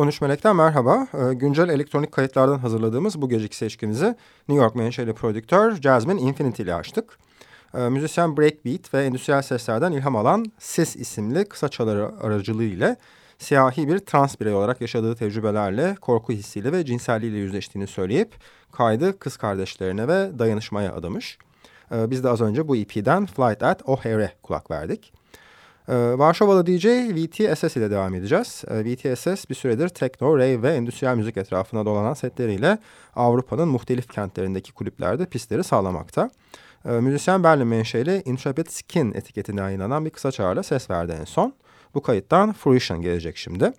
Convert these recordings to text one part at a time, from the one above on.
13 Melek'ten merhaba. Ee, güncel elektronik kayıtlardan hazırladığımız bu geceki seçkimizi New York menşeli prodüktör Jasmine Infinity ile açtık. Ee, müzisyen breakbeat ve endüstriyel seslerden ilham alan Sis isimli kısa çaları aracılığıyla siyahi bir trans birey olarak yaşadığı tecrübelerle, korku hissiyle ve cinselliğiyle yüzleştiğini söyleyip kaydı kız kardeşlerine ve dayanışmaya adamış. Ee, biz de az önce bu EP'den Flight at O'Hare kulak verdik. Ee, Varşovalı DJ VTSS ile devam edeceğiz. Ee, VTSS bir süredir tekno, rave ve endüstriyel müzik etrafına dolanan setleriyle Avrupa'nın muhtelif kentlerindeki kulüplerde pistleri sağlamakta. Ee, müzisyen Berlin menşeli Intrepid Skin etiketine yayınlanan bir kısa çağrıyla ses verdi en son. Bu kayıttan Fruition gelecek şimdi.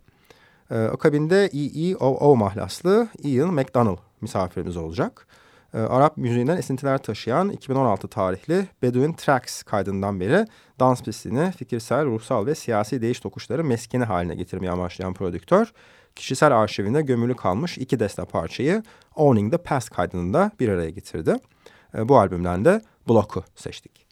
Akabinde EEOO mahlaslı Ian McDonald misafirimiz olacak e, Arap müziğinden esintiler taşıyan 2016 tarihli Bedouin Tracks kaydından beri dans pistini fikirsel, ruhsal ve siyasi değiş tokuşları meskeni haline getirmeye amaçlayan prodüktör, kişisel arşivinde gömülü kalmış iki deste parçayı Owning the Past kaydında bir araya getirdi. E, bu albümden de Block'u seçtik.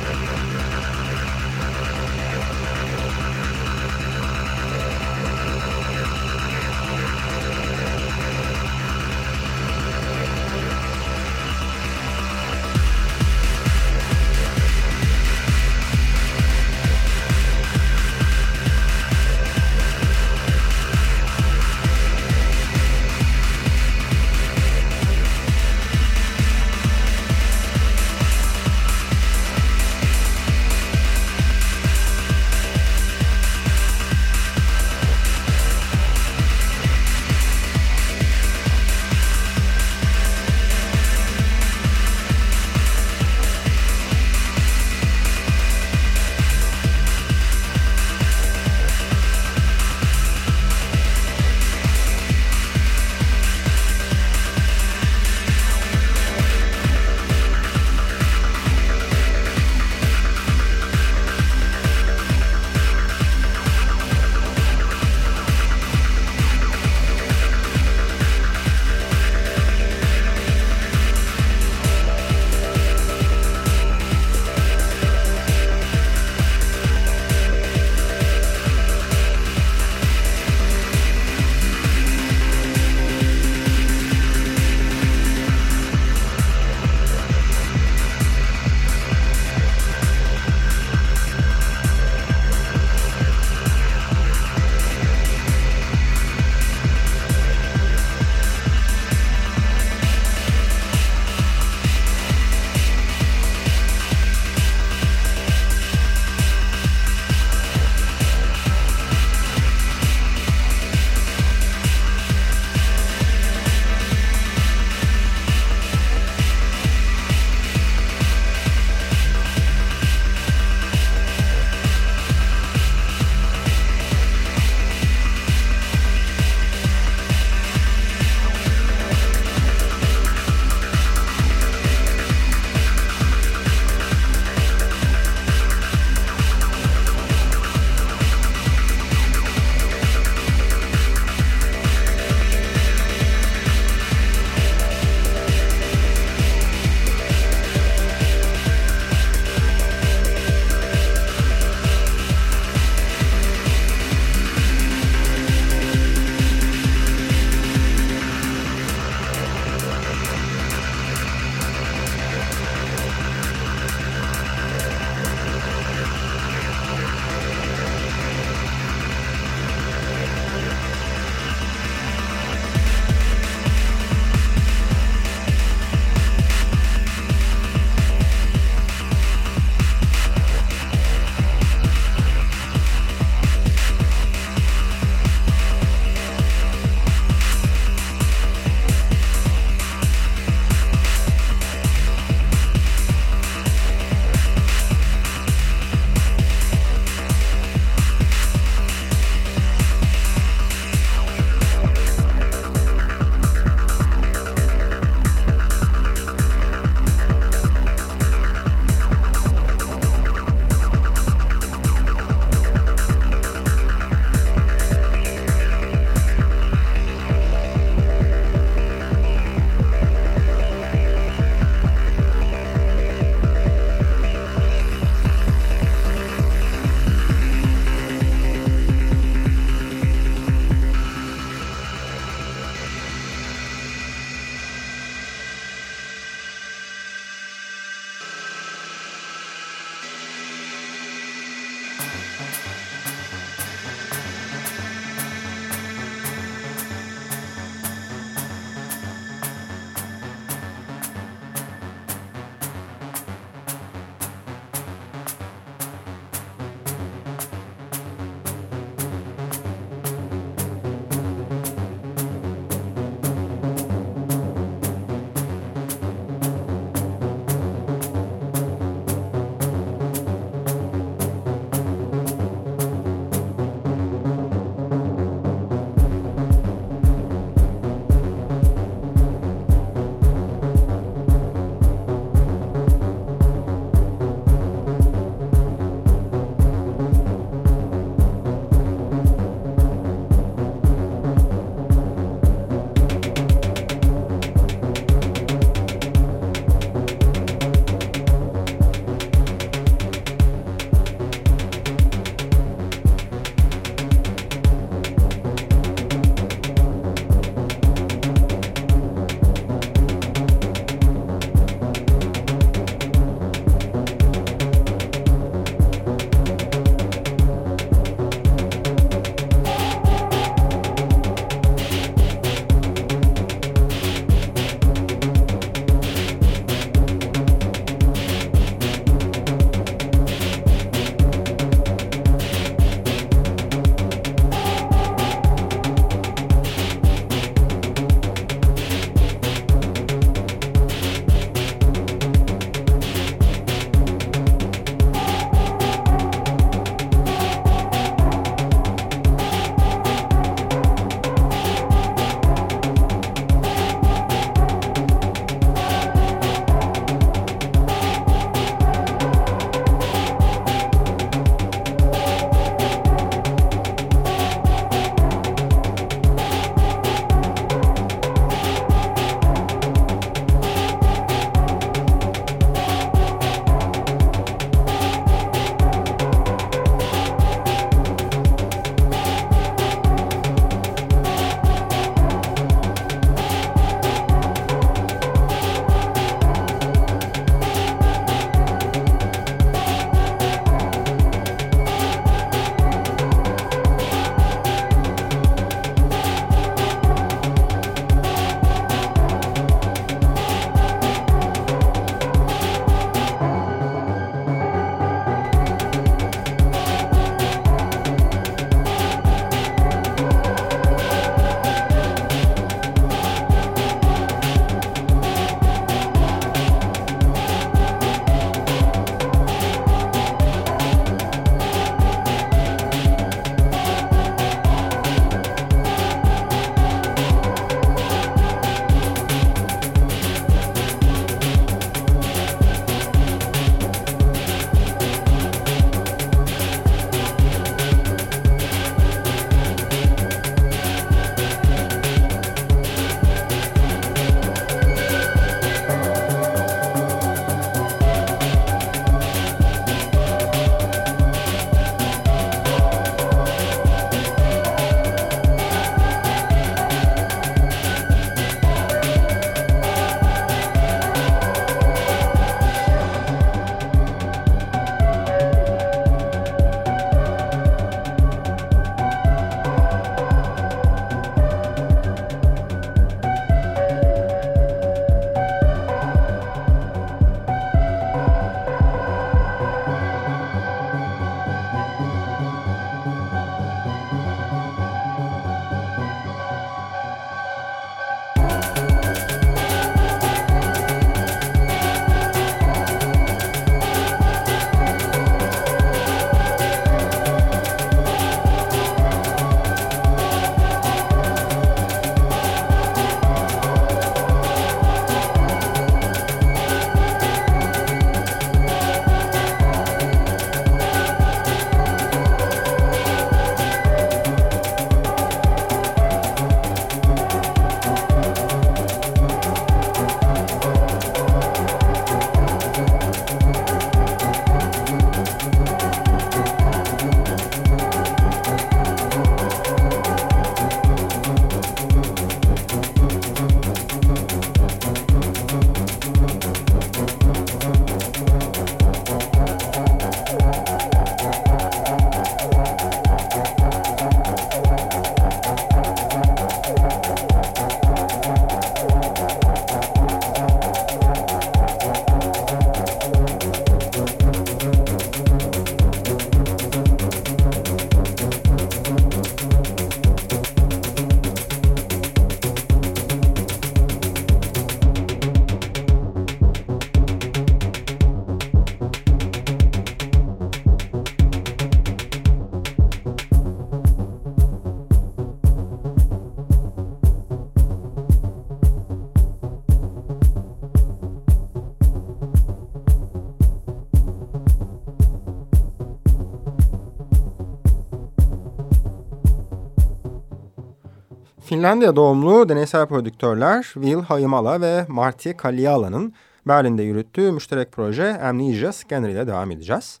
Finlandiya doğumlu deneysel prodüktörler Will Hayimala ve Marty Kaliala'nın Berlin'de yürüttüğü müşterek proje Amnesia Scanner ile devam edeceğiz.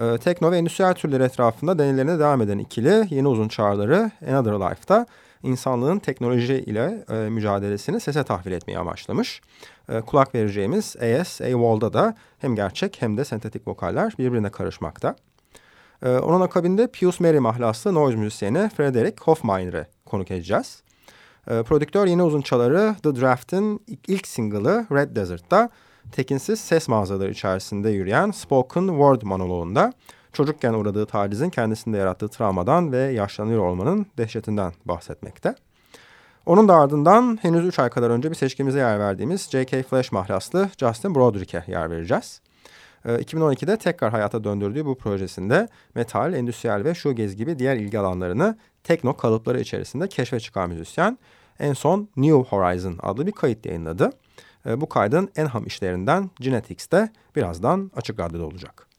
Ee, tekno ve endüstriyel türleri etrafında deneylerine devam eden ikili yeni uzun çağrıları Another Life'da insanlığın teknoloji ile e, mücadelesini sese tahvil etmeye amaçlamış. E, kulak vereceğimiz AS, A-Wall'da da hem gerçek hem de sentetik vokaller birbirine karışmakta. E, onun akabinde Pius Mary mahlaslı noise müzisyeni Frederick Hofmeiner'ı konuk edeceğiz. E, prodüktör yeni uzun çaları The Draft'ın ilk single'ı Red Desert'ta tekinsiz ses mağazaları içerisinde yürüyen spoken word monoloğunda çocukken uğradığı tacizin kendisinde yarattığı travmadan ve yaşlanıyor olmanın dehşetinden bahsetmekte. Onun da ardından henüz 3 ay kadar önce bir seçkimize yer verdiğimiz J.K. Flash mahlaslı Justin Broderick'e yer vereceğiz. 2012'de ee, tekrar hayata döndürdüğü bu projesinde metal, endüstriyel ve shoegaze gibi diğer ilgi alanlarını tekno kalıpları içerisinde keşfe çıkan müzisyen en son New Horizon adlı bir kayıt yayınladı. Ee, bu kaydın en ham işlerinden Genetics'te birazdan açık radyoda olacak.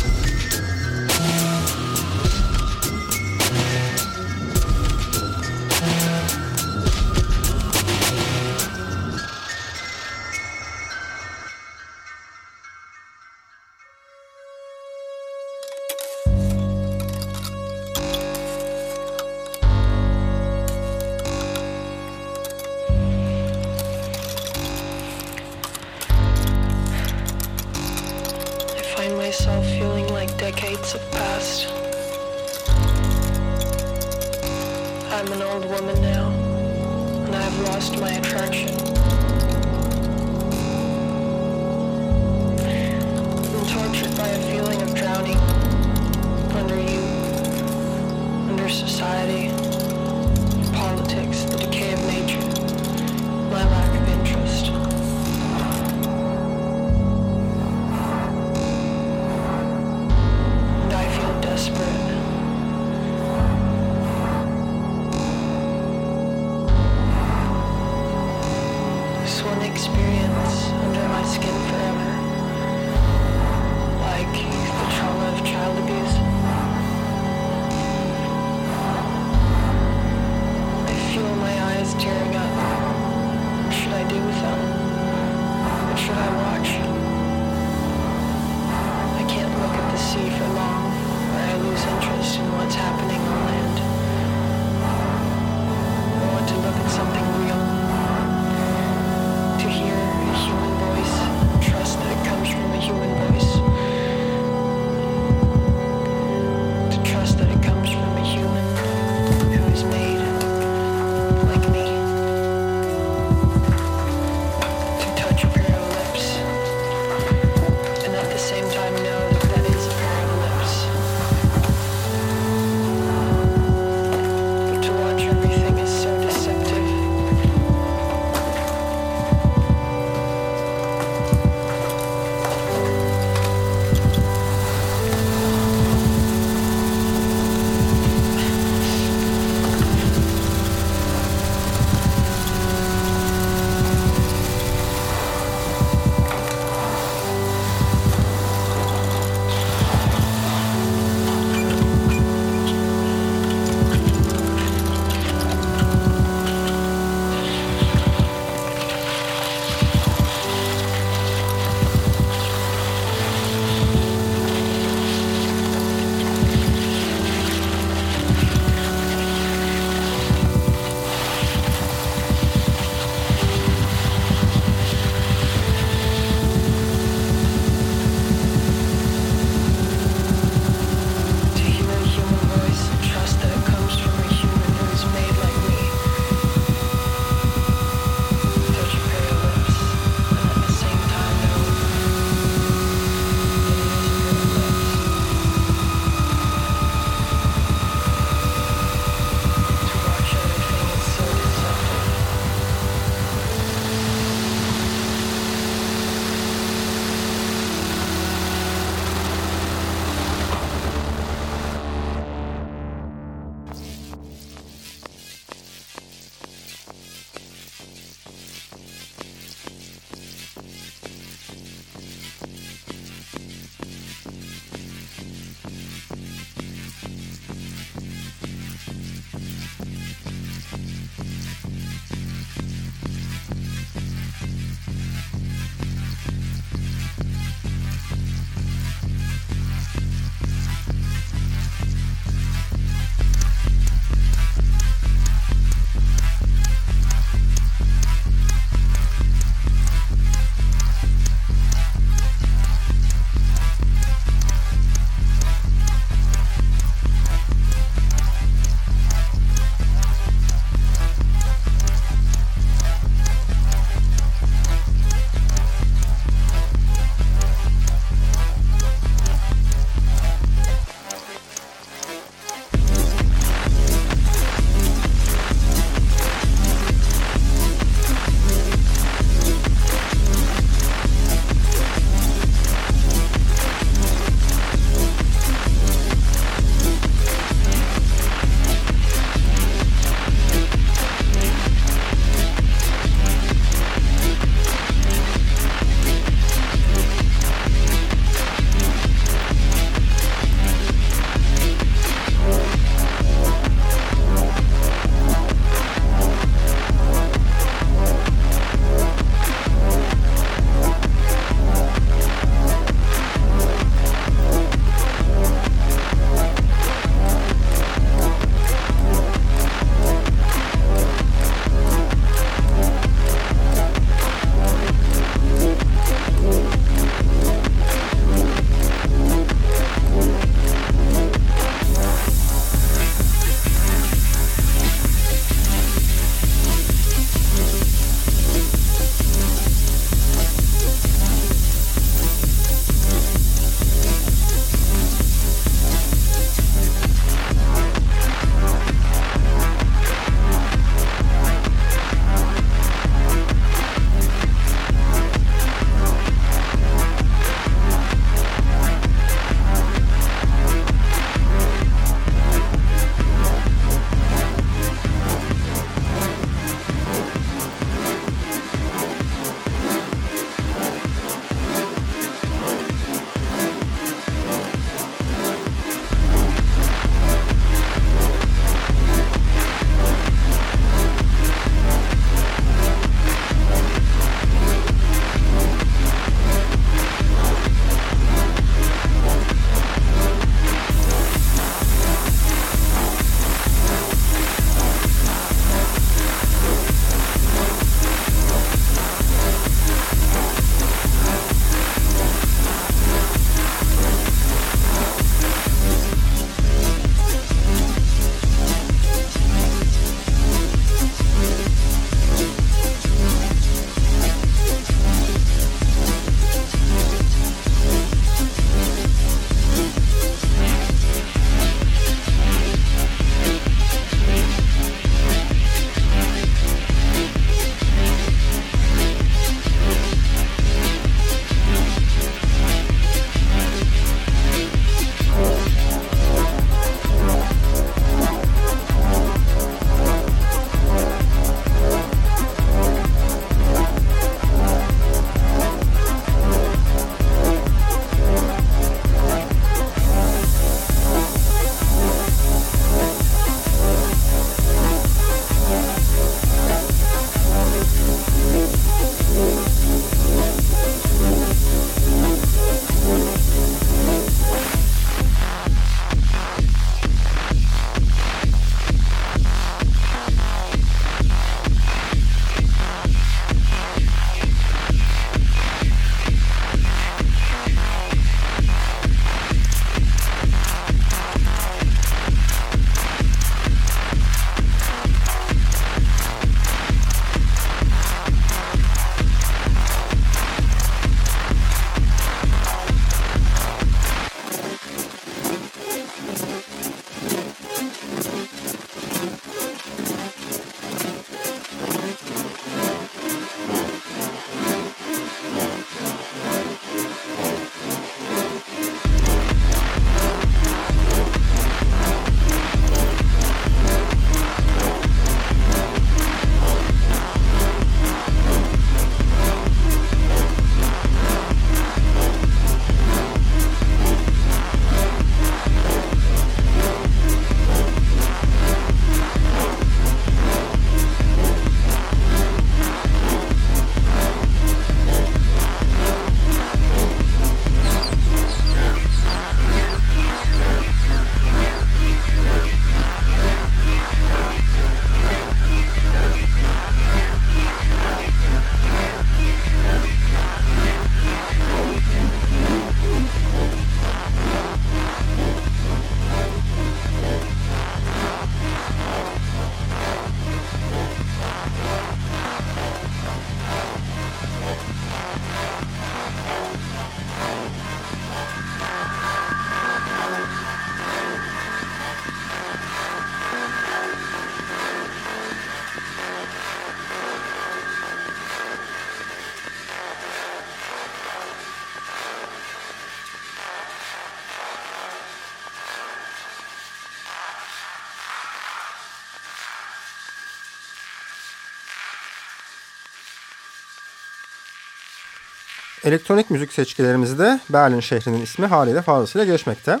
Elektronik müzik seçkilerimizde Berlin şehrinin ismi haliyle fazlasıyla geçmekte.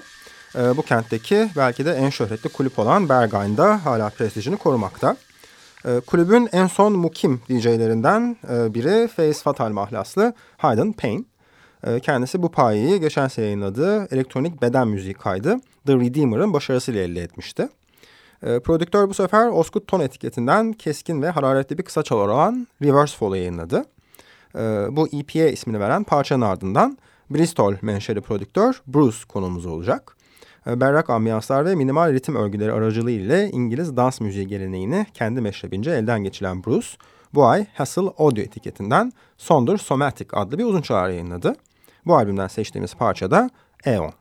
Ee, bu kentteki belki de en şöhretli kulüp olan Berghain'da hala prestijini korumakta. Ee, kulübün en son mukim DJ'lerinden e, biri Face Fatal mahlaslı Hayden Payne. Ee, kendisi bu payeyi geçen sene yayınladığı elektronik beden müziği kaydı The Redeemer'ın başarısıyla elde etmişti. Prodüktör bu sefer Oscut Ton etiketinden keskin ve hararetli bir kısa çalar olan Reverse Fall'ı yayınladı. Bu EPA ismini veren parçanın ardından Bristol menşeli prodüktör Bruce konumuz olacak. E, berrak ambiyanslar ve minimal ritim örgüleri aracılığı ile İngiliz dans müziği geleneğini kendi meşrebince elden geçiren Bruce, bu ay Hassel Audio etiketinden Sonder Somatic adlı bir uzun çalar yayınladı. Bu albümden seçtiğimiz parça da Eon.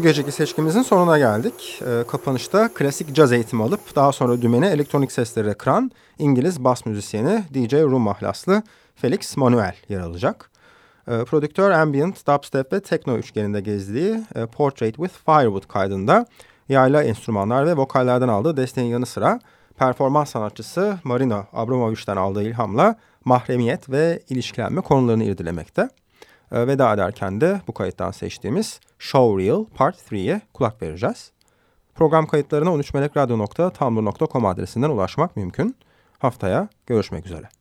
Bu geceki seçkimizin sonuna geldik. E, kapanışta klasik caz eğitimi alıp daha sonra dümeni elektronik seslere kıran İngiliz bas müzisyeni DJ Rum mahlaslı Felix Manuel yer alacak. E, prodüktör ambient, dubstep ve techno üçgeninde gezdiği e, Portrait with Firewood kaydında yayla enstrümanlar ve vokallerden aldığı desteğin yanı sıra performans sanatçısı Marino Abramovich'ten aldığı ilhamla mahremiyet ve ilişkilenme konularını irdelemekte. E, veda ederken de bu kayıttan seçtiğimiz Show Reel Part 3'ye kulak vereceğiz. Program kayıtlarına 13melekradyo.tumblr.com adresinden ulaşmak mümkün. Haftaya görüşmek üzere.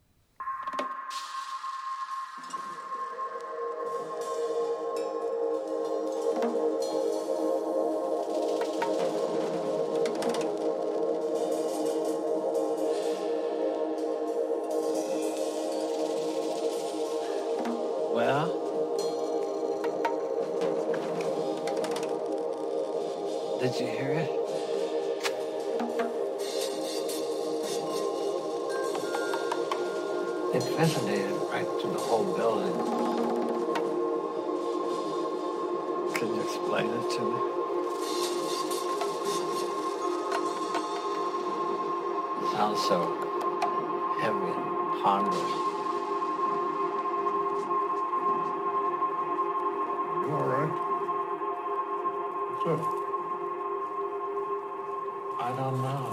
later to me. Sounds so heavy and ponderous. You all right? What's up? I don't know.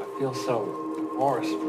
I feel so divorced